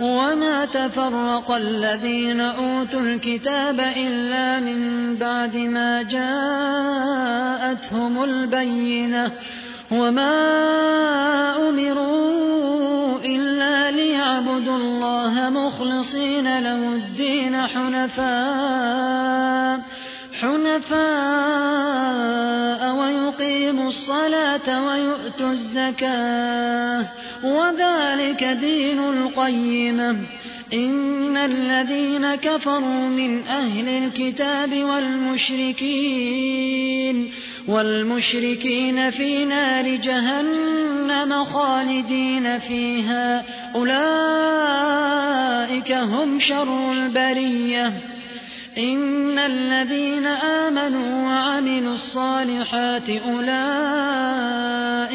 وما تفرق الذين أوتوا الكتاب إلا من بعد ما جاءتهم البينة وما أمروا إلا ليعبدوا الله مخلصين له الدين حنفاء حنفاء ويؤتوا الزكاة وذلك دين القيمة إن الذين كفروا من أهل الكتاب والمشركين والمشركين في نار جهنم خالدين فيها أولئك هم شر البريه إن الذين آمنوا وعملوا الصالحات